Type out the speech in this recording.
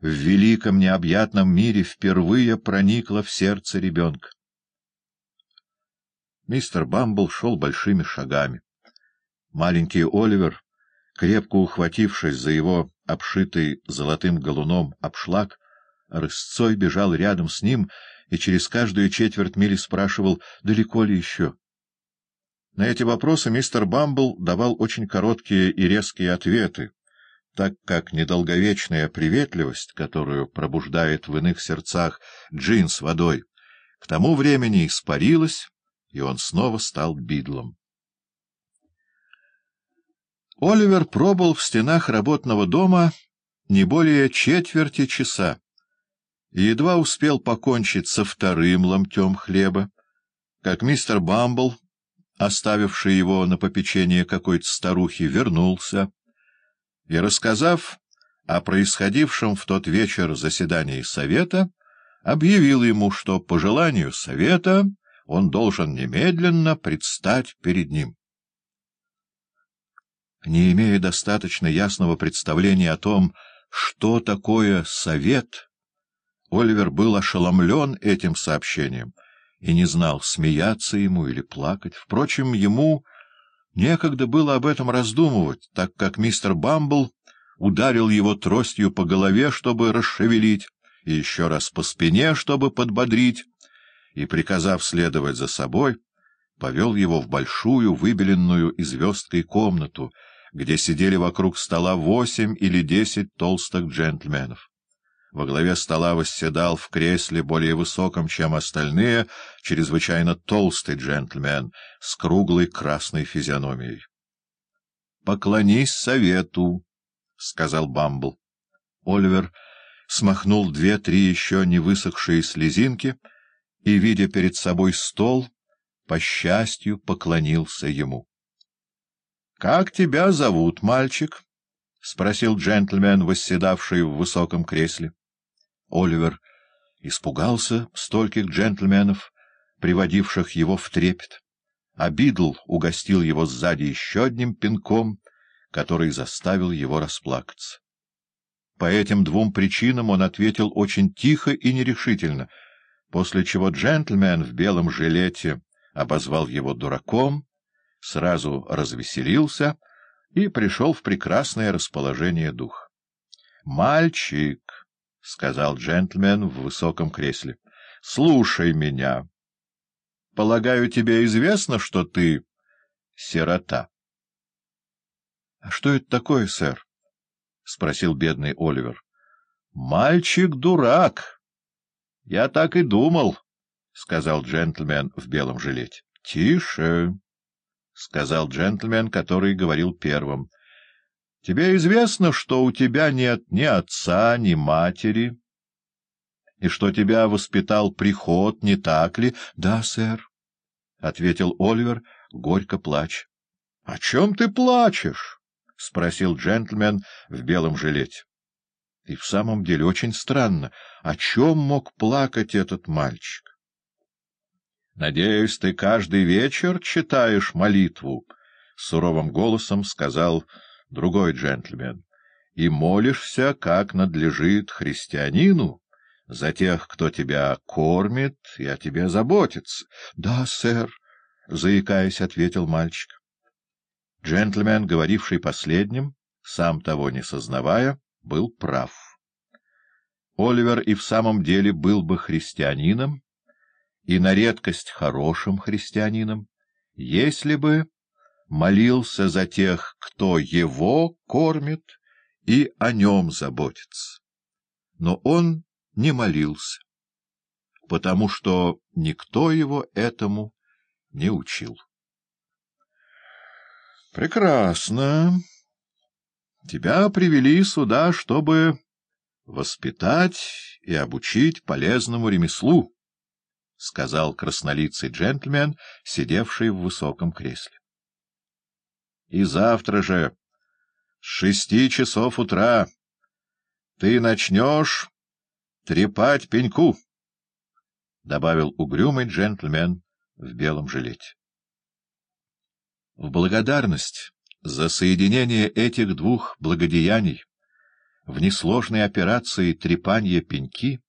в великом необъятном мире впервые проникла в сердце ребенка. Мистер Бамбл шел большими шагами. Маленький Оливер, крепко ухватившись за его обшитый золотым галуном обшлаг, рысцой бежал рядом с ним и через каждую четверть мили спрашивал, далеко ли еще. На эти вопросы мистер Бамбл давал очень короткие и резкие ответы, так как недолговечная приветливость, которую пробуждает в иных сердцах джин с водой, к тому времени испарилась, и он снова стал бидлом. Оливер пробыл в стенах работного дома не более четверти часа и едва успел покончить со вторым ломтем хлеба, как мистер Бамбл, оставивший его на попечение какой-то старухи, вернулся и, рассказав о происходившем в тот вечер заседании совета, объявил ему, что по желанию совета он должен немедленно предстать перед ним. Не имея достаточно ясного представления о том, что такое совет, Оливер был ошеломлен этим сообщением и не знал, смеяться ему или плакать. Впрочем, ему некогда было об этом раздумывать, так как мистер Бамбл ударил его тростью по голове, чтобы расшевелить, и еще раз по спине, чтобы подбодрить, и, приказав следовать за собой, повел его в большую, выбеленную и звездкой комнату, где сидели вокруг стола восемь или десять толстых джентльменов. Во главе стола восседал в кресле более высоком, чем остальные, чрезвычайно толстый джентльмен с круглой красной физиономией. — Поклонись совету, — сказал Бамбл. Оливер смахнул две-три еще не высохшие слезинки — и, видя перед собой стол, по счастью, поклонился ему. — Как тебя зовут, мальчик? — спросил джентльмен, восседавший в высоком кресле. Оливер испугался стольких джентльменов, приводивших его в трепет, а Бидл угостил его сзади еще одним пинком, который заставил его расплакаться. По этим двум причинам он ответил очень тихо и нерешительно — после чего джентльмен в белом жилете обозвал его дураком, сразу развеселился и пришел в прекрасное расположение духа. — Мальчик, — сказал джентльмен в высоком кресле, — слушай меня. Полагаю, тебе известно, что ты сирота. — А что это такое, сэр? — спросил бедный Оливер. — Мальчик-дурак, — Я так и думал, — сказал джентльмен в белом жилете. — Тише, — сказал джентльмен, который говорил первым. — Тебе известно, что у тебя нет ни отца, ни матери, и что тебя воспитал приход, не так ли? — Да, сэр, — ответил Оливер, горько плача. — О чем ты плачешь? — спросил джентльмен в белом жилете. И в самом деле очень странно, о чем мог плакать этот мальчик. — Надеюсь, ты каждый вечер читаешь молитву, — суровым голосом сказал другой джентльмен, — и молишься, как надлежит христианину, за тех, кто тебя кормит и о тебе заботится. — Да, сэр, — заикаясь, ответил мальчик. Джентльмен, говоривший последним, сам того не сознавая, был прав. Оливер и в самом деле был бы христианином, и на редкость хорошим христианином, если бы молился за тех, кто его кормит и о нем заботится. Но он не молился, потому что никто его этому не учил. — Прекрасно. Тебя привели сюда, чтобы воспитать и обучить полезному ремеслу, — сказал краснолицый джентльмен, сидевший в высоком кресле. — И завтра же, с шести часов утра, ты начнешь трепать пеньку, — добавил угрюмый джентльмен в белом жилете. В благодарность за соединение этих двух благодеяний в несложной операции трепанье пеньки